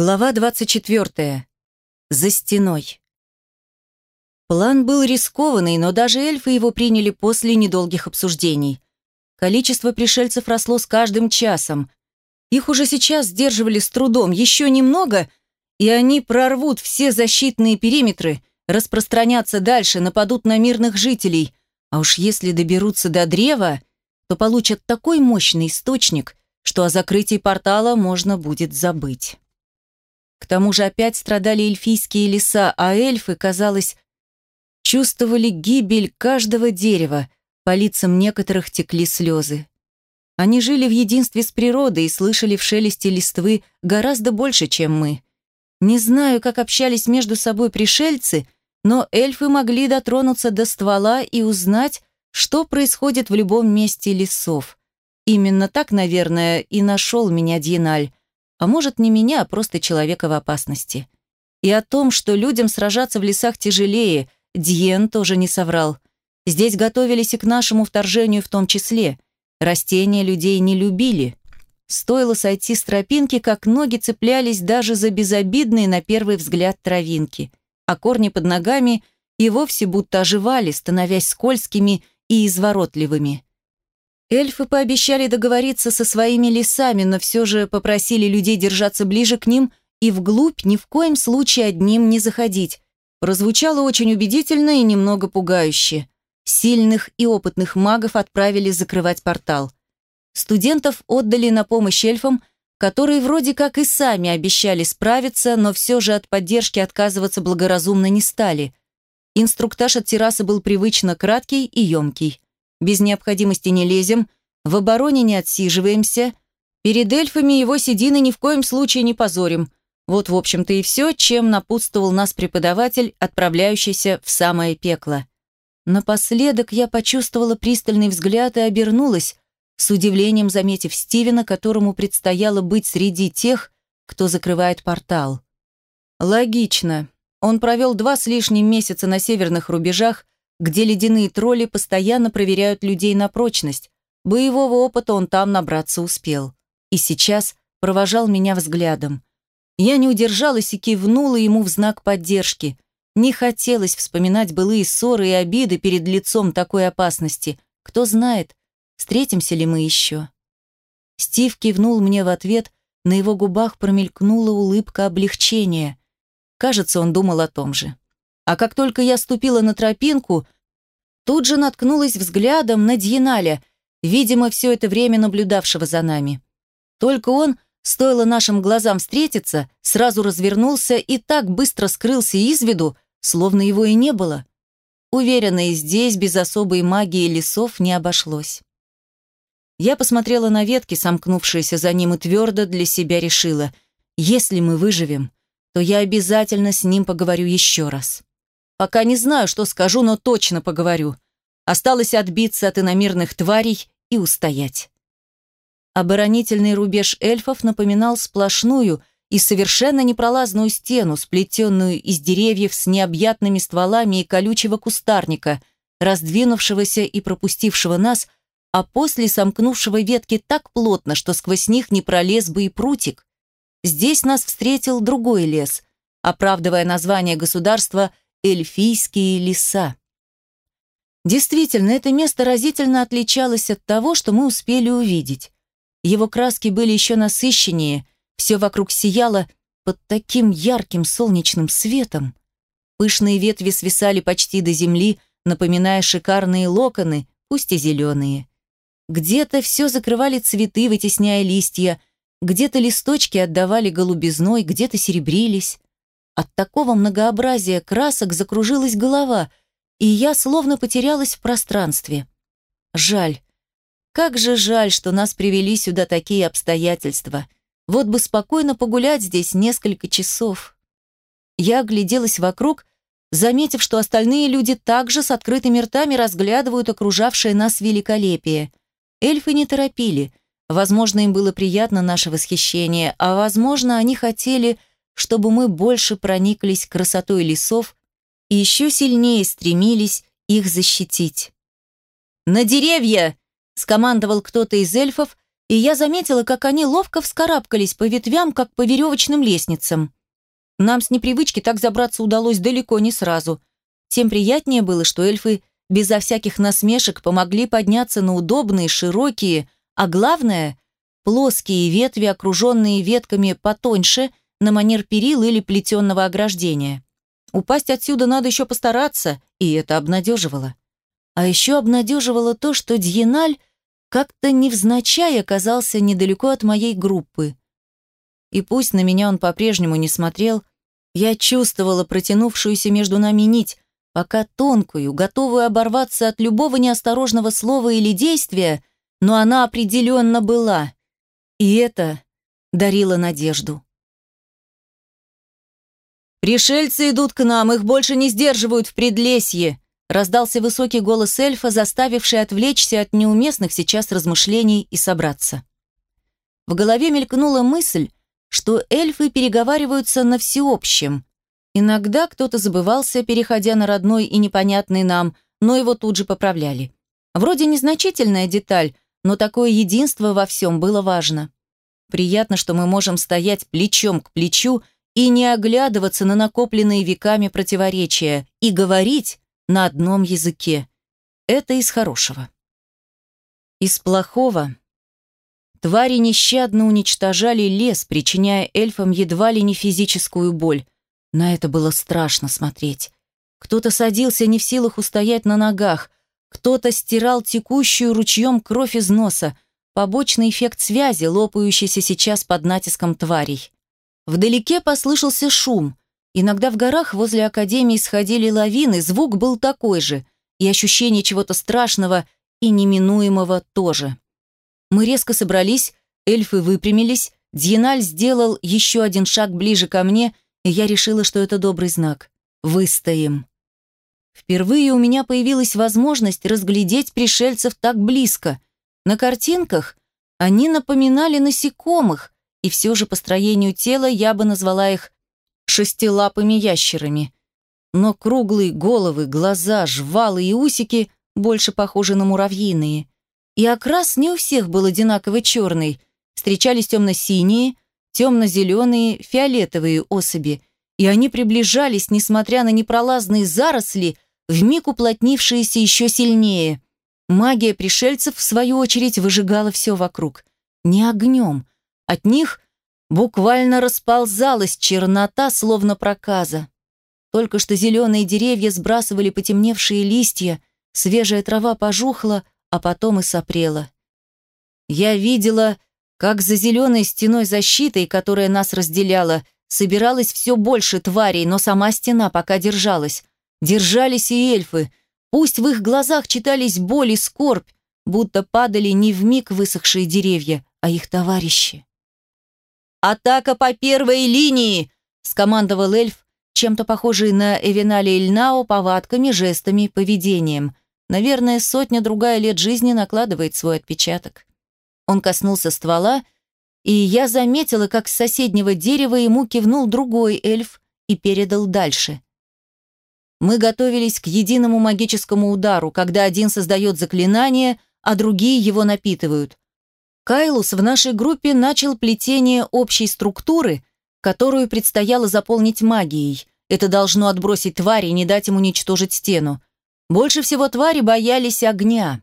Глава 24. За стеной. План был рискованный, но даже эльфы его приняли после недолгих обсуждений. Количество пришельцев росло с каждым часом. Их уже сейчас сдерживали с трудом, еще немного, и они прорвут все защитные периметры, распространятся дальше, нападут на мирных жителей. А уж если доберутся до древа, то получат такой мощный источник, что о закрытии портала можно будет забыть. К тому же опять страдали эльфийские леса, а эльфы, казалось, чувствовали гибель каждого дерева, по лицам некоторых текли слезы. Они жили в единстве с природой и слышали в шелесте листвы гораздо больше, чем мы. Не знаю, как общались между собой пришельцы, но эльфы могли дотронуться до ствола и узнать, что происходит в любом месте лесов. Именно так, наверное, и нашел меня Дьеналь, а может, не меня, а просто человека в опасности. И о том, что людям сражаться в лесах тяжелее, Дьен тоже не соврал. Здесь готовились и к нашему вторжению в том числе. Растения людей не любили. Стоило сойти с тропинки, как ноги цеплялись даже за безобидные на первый взгляд травинки, а корни под ногами и вовсе будто оживали, становясь скользкими и изворотливыми. Эльфы пообещали договориться со своими лесами, но все же попросили людей держаться ближе к ним и вглубь ни в коем случае одним не заходить. Прозвучало очень убедительно и немного пугающе. Сильных и опытных магов отправили закрывать портал. Студентов отдали на помощь эльфам, которые вроде как и сами обещали справиться, но все же от поддержки отказываться благоразумно не стали. Инструктаж от террасы был привычно краткий и емкий. Без необходимости не лезем, в обороне не отсиживаемся. Перед эльфами его седины ни в коем случае не позорим. Вот, в общем-то, и все, чем напутствовал нас преподаватель, отправляющийся в самое пекло. Напоследок я почувствовала пристальный взгляд и обернулась, с удивлением заметив Стивена, которому предстояло быть среди тех, кто закрывает портал. Логично. Он провел два с лишним месяца на северных рубежах, где ледяные тролли постоянно проверяют людей на прочность. Боевого опыта он там набраться успел. И сейчас провожал меня взглядом. Я не удержалась и кивнула ему в знак поддержки. Не хотелось вспоминать былые ссоры и обиды перед лицом такой опасности. Кто знает, встретимся ли мы еще. Стив кивнул мне в ответ, на его губах промелькнула улыбка облегчения. Кажется, он думал о том же. А как только я ступила на тропинку, тут же наткнулась взглядом на Дьеналя, видимо, все это время наблюдавшего за нами. Только он, стоило нашим глазам встретиться, сразу развернулся и так быстро скрылся из виду, словно его и не было. Уверена, и здесь без особой магии лесов не обошлось. Я посмотрела на ветки, сомкнувшиеся за ним, и твердо для себя решила, если мы выживем, то я обязательно с ним поговорю еще раз. Пока не знаю, что скажу, но точно поговорю. Осталось отбиться от иномирных тварей и устоять. Оборонительный рубеж эльфов напоминал сплошную и совершенно непролазную стену, сплетенную из деревьев с необъятными стволами и колючего кустарника, раздвинувшегося и пропустившего нас, а после сомкнувшего ветки так плотно, что сквозь них не пролез бы и прутик. Здесь нас встретил другой лес, оправдывая название государства – эльфийские леса. Действительно, это место разительно отличалось от того, что мы успели увидеть. Его краски были еще насыщеннее, все вокруг сияло под таким ярким солнечным светом. Пышные ветви свисали почти до земли, напоминая шикарные локоны, пусть и зеленые. Где-то все закрывали цветы, вытесняя листья, где-то листочки отдавали голубизной, где-то серебрились. От такого многообразия красок закружилась голова, и я словно потерялась в пространстве. Жаль. Как же жаль, что нас привели сюда такие обстоятельства. Вот бы спокойно погулять здесь несколько часов. Я огляделась вокруг, заметив, что остальные люди также с открытыми ртами разглядывают окружавшее нас великолепие. Эльфы не торопили. Возможно, им было приятно наше восхищение, а возможно, они хотели чтобы мы больше прониклись красотой лесов и еще сильнее стремились их защитить. «На деревья!» – скомандовал кто-то из эльфов, и я заметила, как они ловко вскарабкались по ветвям, как по веревочным лестницам. Нам с непривычки так забраться удалось далеко не сразу. Тем приятнее было, что эльфы безо всяких насмешек помогли подняться на удобные, широкие, а главное – плоские ветви, окруженные ветками потоньше, на манер перил или плетенного ограждения. Упасть отсюда надо еще постараться, и это обнадеживало. А еще обнадеживало то, что Дьеналь как-то невзначай оказался недалеко от моей группы. И пусть на меня он по-прежнему не смотрел, я чувствовала протянувшуюся между нами нить, пока тонкую, готовую оборваться от любого неосторожного слова или действия, но она определенно была. И это дарило надежду. «Пришельцы идут к нам, их больше не сдерживают в предлесье», раздался высокий голос эльфа, заставивший отвлечься от неуместных сейчас размышлений и собраться. В голове мелькнула мысль, что эльфы переговариваются на всеобщем. Иногда кто-то забывался, переходя на родной и непонятный нам, но его тут же поправляли. Вроде незначительная деталь, но такое единство во всем было важно. Приятно, что мы можем стоять плечом к плечу и не оглядываться на накопленные веками противоречия, и говорить на одном языке. Это из хорошего. Из плохого твари нещадно уничтожали лес, причиняя эльфам едва ли не физическую боль. На это было страшно смотреть. Кто-то садился не в силах устоять на ногах, кто-то стирал текущую ручьем кровь из носа, побочный эффект связи, лопающийся сейчас под натиском тварей. Вдалеке послышался шум. Иногда в горах возле академии сходили лавины, звук был такой же, и ощущение чего-то страшного и неминуемого тоже. Мы резко собрались, эльфы выпрямились, Дьеналь сделал еще один шаг ближе ко мне, и я решила, что это добрый знак. Выстоим. Впервые у меня появилась возможность разглядеть пришельцев так близко. На картинках они напоминали насекомых, и все же по строению тела я бы назвала их шестилапыми ящерами. Но круглые головы, глаза, жвалы и усики больше похожи на муравьиные. И окрас не у всех был одинаково черный. Встречались темно-синие, темно-зеленые, фиолетовые особи, и они приближались, несмотря на непролазные заросли, вмиг уплотнившиеся еще сильнее. Магия пришельцев, в свою очередь, выжигала все вокруг. Не огнем, от них буквально расползалась чернота, словно проказа. Только что зеленые деревья сбрасывали потемневшие листья, свежая трава пожухла, а потом и сопрела. Я видела, как за зеленой стеной защитой, которая нас разделяла, собиралось все больше тварей, но сама стена пока держалась. Держались и эльфы. Пусть в их глазах читались боль и скорбь, будто падали не в миг высохшие деревья, а их товарищи. «Атака по первой линии!» – скомандовал эльф, чем-то похожий на Эвенали Ильнао повадками, жестами, поведением. Наверное, сотня-другая лет жизни накладывает свой отпечаток. Он коснулся ствола, и я заметила, как с соседнего дерева ему кивнул другой эльф и передал дальше. Мы готовились к единому магическому удару, когда один создает заклинание, а другие его напитывают. Кайлус в нашей группе начал плетение общей структуры, которую предстояло заполнить магией. Это должно отбросить твари и не дать им уничтожить стену. Больше всего твари боялись огня.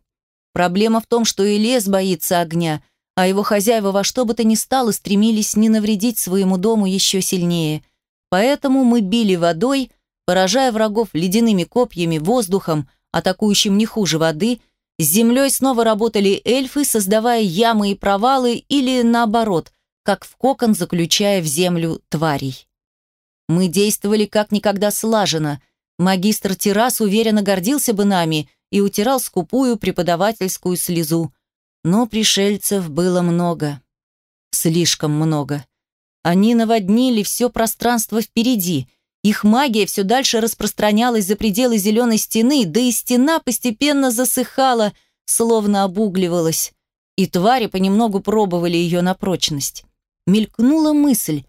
Проблема в том, что и лес боится огня, а его хозяева во что бы то ни стало стремились не навредить своему дому еще сильнее. Поэтому мы били водой, поражая врагов ледяными копьями, воздухом, атакующим не хуже воды – с землей снова работали эльфы, создавая ямы и провалы, или наоборот, как в кокон заключая в землю тварей. Мы действовали как никогда слаженно. Магистр Террас уверенно гордился бы нами и утирал скупую преподавательскую слезу. Но пришельцев было много. Слишком много. Они наводнили все пространство впереди, их магия все дальше распространялась за пределы зеленой стены, да и стена постепенно засыхала, словно обугливалась. И твари понемногу пробовали ее на прочность. Мелькнула мысль,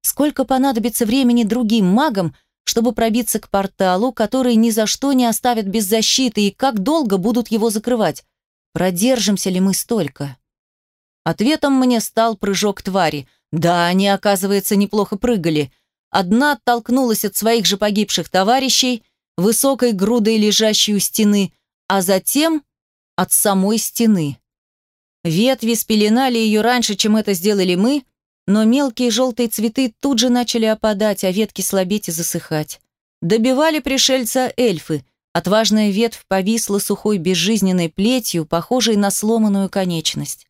сколько понадобится времени другим магам, чтобы пробиться к порталу, который ни за что не оставят без защиты, и как долго будут его закрывать. Продержимся ли мы столько? Ответом мне стал прыжок твари. Да, они, оказывается, неплохо прыгали. Одна оттолкнулась от своих же погибших товарищей, высокой грудой лежащей у стены, а затем от самой стены. Ветви спеленали ее раньше, чем это сделали мы, но мелкие желтые цветы тут же начали опадать, а ветки слабеть и засыхать. Добивали пришельца эльфы. Отважная ветвь повисла сухой безжизненной плетью, похожей на сломанную конечность.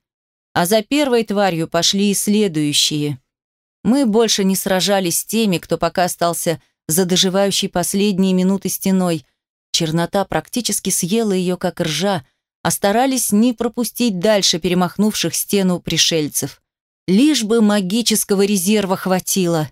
А за первой тварью пошли и следующие. Мы больше не сражались с теми, кто пока остался за доживающей последние минуты стеной. Чернота практически съела ее, как ржа, а старались не пропустить дальше перемахнувших стену пришельцев. Лишь бы магического резерва хватило.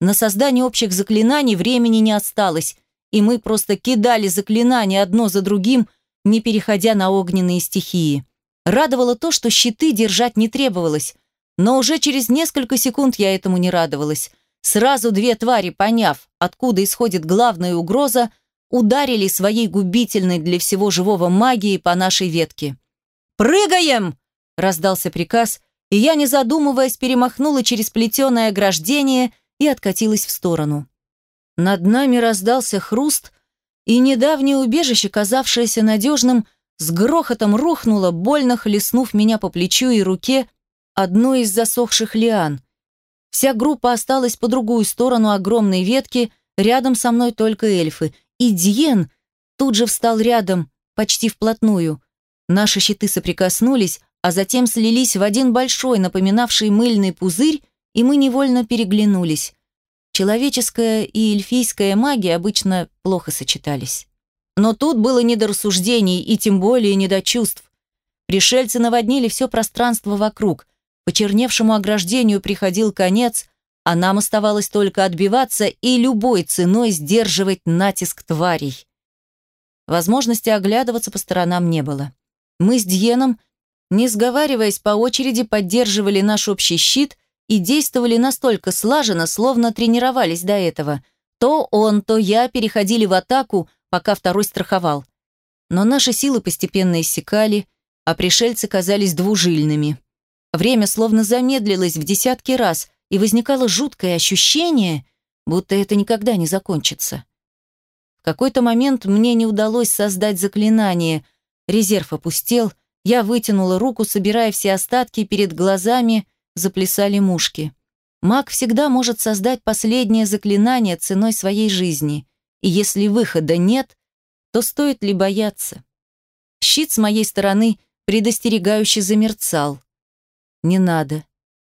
На создание общих заклинаний времени не осталось, и мы просто кидали заклинания одно за другим, не переходя на огненные стихии. Радовало то, что щиты держать не требовалось, но уже через несколько секунд я этому не радовалась. Сразу две твари, поняв, откуда исходит главная угроза, ударили своей губительной для всего живого магией по нашей ветке. «Прыгаем!» – раздался приказ, и я, не задумываясь, перемахнула через плетеное ограждение и откатилась в сторону. Над нами раздался хруст, и недавнее убежище, казавшееся надежным, с грохотом рухнуло, больно хлестнув меня по плечу и руке одной из засохших лиан. Вся группа осталась по другую сторону огромной ветки, рядом со мной только эльфы, и Диен тут же встал рядом, почти вплотную. Наши щиты соприкоснулись, а затем слились в один большой, напоминавший мыльный пузырь, и мы невольно переглянулись. Человеческая и эльфийская магия обычно плохо сочетались. Но тут было не до рассуждений и тем более не до чувств. Пришельцы наводнили все пространство вокруг. Почерневшему ограждению приходил конец, а нам оставалось только отбиваться и любой ценой сдерживать натиск тварей. Возможности оглядываться по сторонам не было. Мы с Дьеном, не сговариваясь по очереди, поддерживали наш общий щит и действовали настолько слаженно, словно тренировались до этого. То он, то я переходили в атаку, пока второй страховал. Но наши силы постепенно иссякали, а пришельцы казались двужильными. Время словно замедлилось в десятки раз, и возникало жуткое ощущение, будто это никогда не закончится. В какой-то момент мне не удалось создать заклинание. Резерв опустел, я вытянула руку, собирая все остатки, перед глазами заплясали мушки. Маг всегда может создать последнее заклинание ценой своей жизни. И если выхода нет, то стоит ли бояться? Щит с моей стороны предостерегающе замерцал. «Не надо»,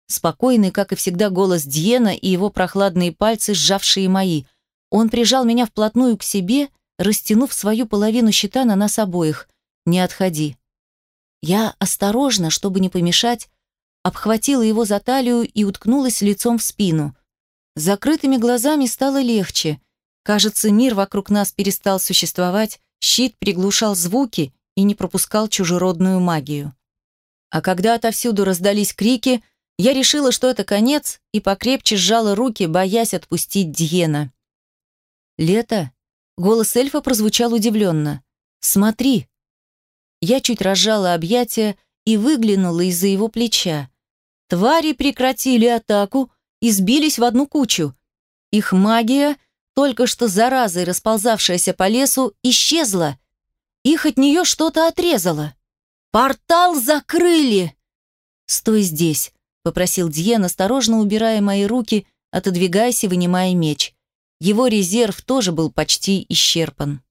Спокойный, как и всегда, голос Дьена и его прохладные пальцы, сжавшие мои. Он прижал меня вплотную к себе, растянув свою половину щита на нас обоих. «Не отходи». Я осторожно, чтобы не помешать, обхватила его за талию и уткнулась лицом в спину. Закрытыми глазами стало легче. Кажется, мир вокруг нас перестал существовать, щит приглушал звуки и не пропускал чужеродную магию. А когда отовсюду раздались крики – я решила, что это конец, и покрепче сжала руки, боясь отпустить Диена. «Лето?» Голос эльфа прозвучал удивленно. «Смотри!» Я чуть разжала объятия и выглянула из-за его плеча. Твари прекратили атаку и сбились в одну кучу. Их магия, только что заразой расползавшаяся по лесу, исчезла. Их от нее что-то отрезало. «Портал закрыли!» «Стой здесь!» попросил Дьен, осторожно убирая мои руки, отодвигаясь и вынимая меч. Его резерв тоже был почти исчерпан.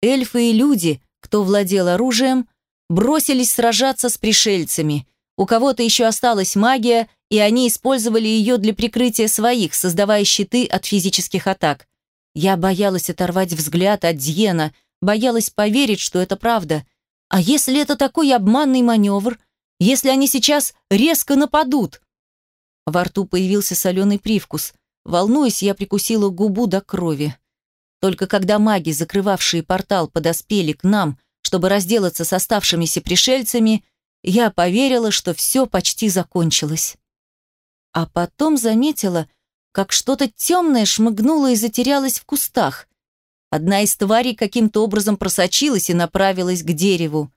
Эльфы и люди, кто владел оружием, бросились сражаться с пришельцами. У кого-то еще осталась магия, и они использовали ее для прикрытия своих, создавая щиты от физических атак. Я боялась оторвать взгляд от Дьена, боялась поверить, что это правда. А если это такой обманный маневр, если они сейчас резко нападут? Во рту появился соленый привкус. Волнуясь, я прикусила губу до крови. Только когда маги, закрывавшие портал, подоспели к нам, чтобы разделаться с оставшимися пришельцами, я поверила, что все почти закончилось. А потом заметила, как что-то темное шмыгнуло и затерялось в кустах. Одна из тварей каким-то образом просочилась и направилась к дереву.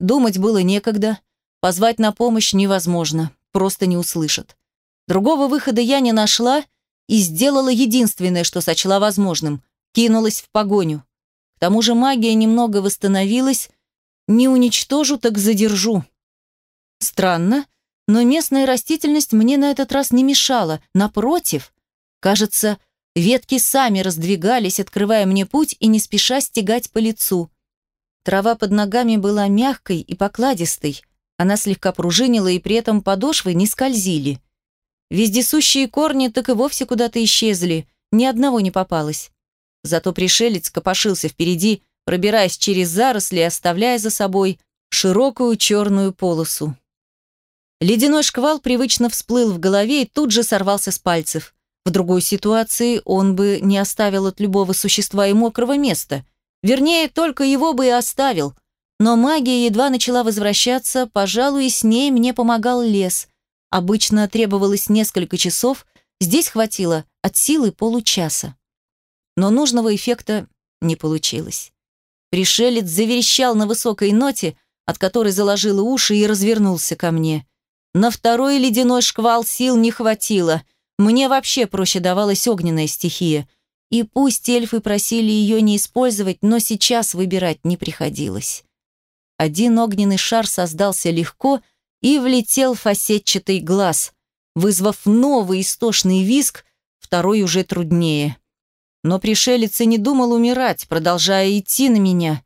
Думать было некогда. Позвать на помощь невозможно, просто не услышат. Другого выхода я не нашла и сделала единственное, что сочла возможным – кинулась в погоню. К тому же магия немного восстановилась, не уничтожу, так задержу. Странно, но местная растительность мне на этот раз не мешала, напротив. Кажется, ветки сами раздвигались, открывая мне путь и не спеша стегать по лицу. Трава под ногами была мягкой и покладистой, она слегка пружинила, и при этом подошвы не скользили. Вездесущие корни так и вовсе куда-то исчезли, ни одного не попалось. Зато пришелец копошился впереди, пробираясь через заросли, оставляя за собой широкую черную полосу. Ледяной шквал привычно всплыл в голове и тут же сорвался с пальцев. В другой ситуации он бы не оставил от любого существа и мокрого места. Вернее, только его бы и оставил. Но магия едва начала возвращаться, пожалуй, с ней мне помогал лес. Обычно требовалось несколько часов, здесь хватило от силы получаса но нужного эффекта не получилось. Пришелец заверещал на высокой ноте, от которой заложило уши и развернулся ко мне. На второй ледяной шквал сил не хватило. Мне вообще проще давалась огненная стихия. И пусть эльфы просили ее не использовать, но сейчас выбирать не приходилось. Один огненный шар создался легко и влетел в фасетчатый глаз, вызвав новый истошный визг, второй уже труднее. Но пришелец и не думал умирать, продолжая идти на меня.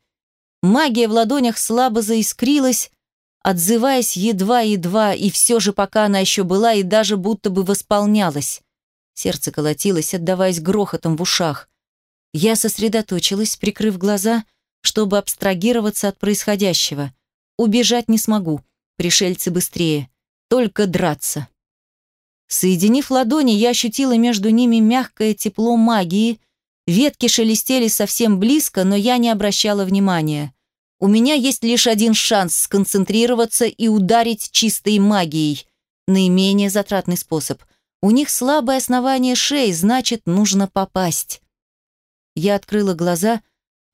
Магия в ладонях слабо заискрилась, отзываясь едва-едва, и все же пока она еще была и даже будто бы восполнялась. Сердце колотилось, отдаваясь грохотом в ушах. Я сосредоточилась, прикрыв глаза, чтобы абстрагироваться от происходящего. Убежать не смогу, пришельцы быстрее, только драться. Соединив ладони, я ощутила между ними мягкое тепло магии, Ветки шелестели совсем близко, но я не обращала внимания. У меня есть лишь один шанс сконцентрироваться и ударить чистой магией. Наименее затратный способ. У них слабое основание шеи, значит, нужно попасть. Я открыла глаза,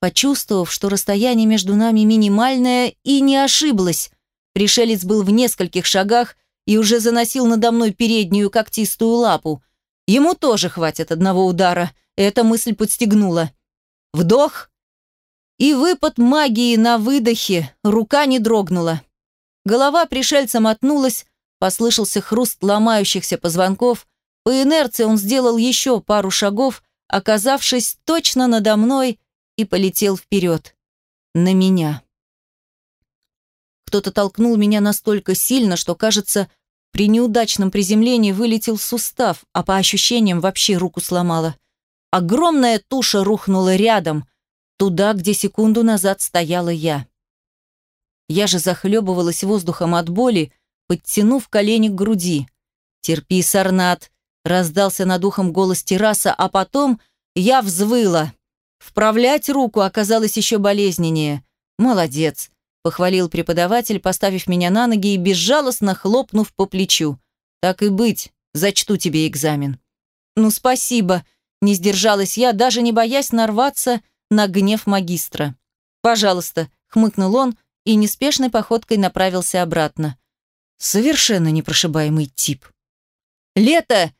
почувствовав, что расстояние между нами минимальное, и не ошиблась. Пришелец был в нескольких шагах и уже заносил надо мной переднюю когтистую лапу. Ему тоже хватит одного удара — эта мысль подстегнула. Вдох и выпад магии на выдохе, рука не дрогнула. Голова пришельца мотнулась, послышался хруст ломающихся позвонков. По инерции он сделал еще пару шагов, оказавшись точно надо мной, и полетел вперед. На меня. Кто-то толкнул меня настолько сильно, что, кажется, при неудачном приземлении вылетел сустав, а по ощущениям вообще руку сломала. Огромная туша рухнула рядом, туда, где секунду назад стояла я. Я же захлебывалась воздухом от боли, подтянув колени к груди. «Терпи, Сарнат!» — раздался над ухом голос терраса, а потом я взвыла. Вправлять руку оказалось еще болезненнее. «Молодец!» — похвалил преподаватель, поставив меня на ноги и безжалостно хлопнув по плечу. «Так и быть, зачту тебе экзамен». «Ну, спасибо!» Не сдержалась я, даже не боясь нарваться на гнев магистра. «Пожалуйста», — хмыкнул он и неспешной походкой направился обратно. Совершенно непрошибаемый тип. «Лето!»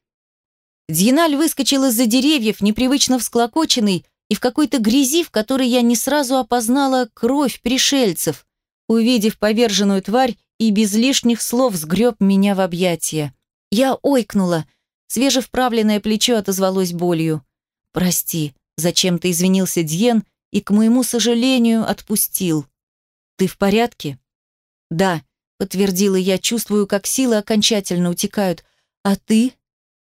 Дьяналь выскочил из-за деревьев, непривычно всклокоченный, и в какой-то грязи, в которой я не сразу опознала кровь пришельцев. Увидев поверженную тварь и без лишних слов сгреб меня в объятия. Я ойкнула — Свежевправленное плечо отозвалось болью. «Прости», — зачем-то извинился Дьен и, к моему сожалению, отпустил. «Ты в порядке?» «Да», — подтвердила я, чувствую, как силы окончательно утекают. «А ты?»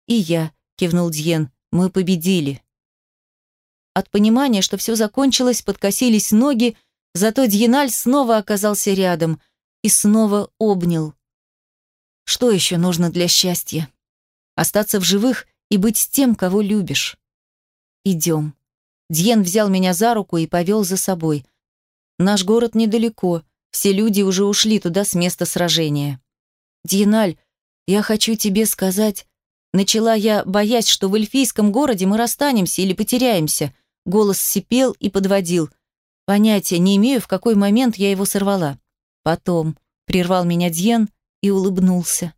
«И я», — кивнул Дьен, — «мы победили». От понимания, что все закончилось, подкосились ноги, зато Дьеналь снова оказался рядом и снова обнял. Что еще нужно для счастья? остаться в живых и быть с тем, кого любишь. Идем. Дьен взял меня за руку и повел за собой. Наш город недалеко, все люди уже ушли туда с места сражения. Дьеналь, я хочу тебе сказать... Начала я, боясь, что в эльфийском городе мы расстанемся или потеряемся. Голос сипел и подводил. Понятия не имею, в какой момент я его сорвала. Потом, прервал меня Дьен и улыбнулся.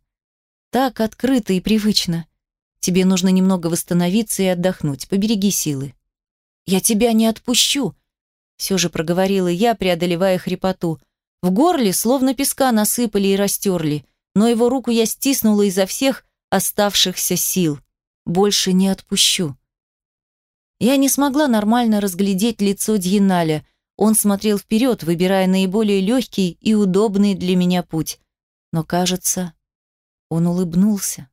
Так открыто и привычно. Тебе нужно немного восстановиться и отдохнуть. Побереги силы. Я тебя не отпущу, все же проговорила я, преодолевая хрипоту. В горле словно песка насыпали и растерли, но его руку я стиснула изо всех оставшихся сил. Больше не отпущу. Я не смогла нормально разглядеть лицо Дьеналя. Он смотрел вперед, выбирая наиболее легкий и удобный для меня путь. Но, кажется, он улыбнулся.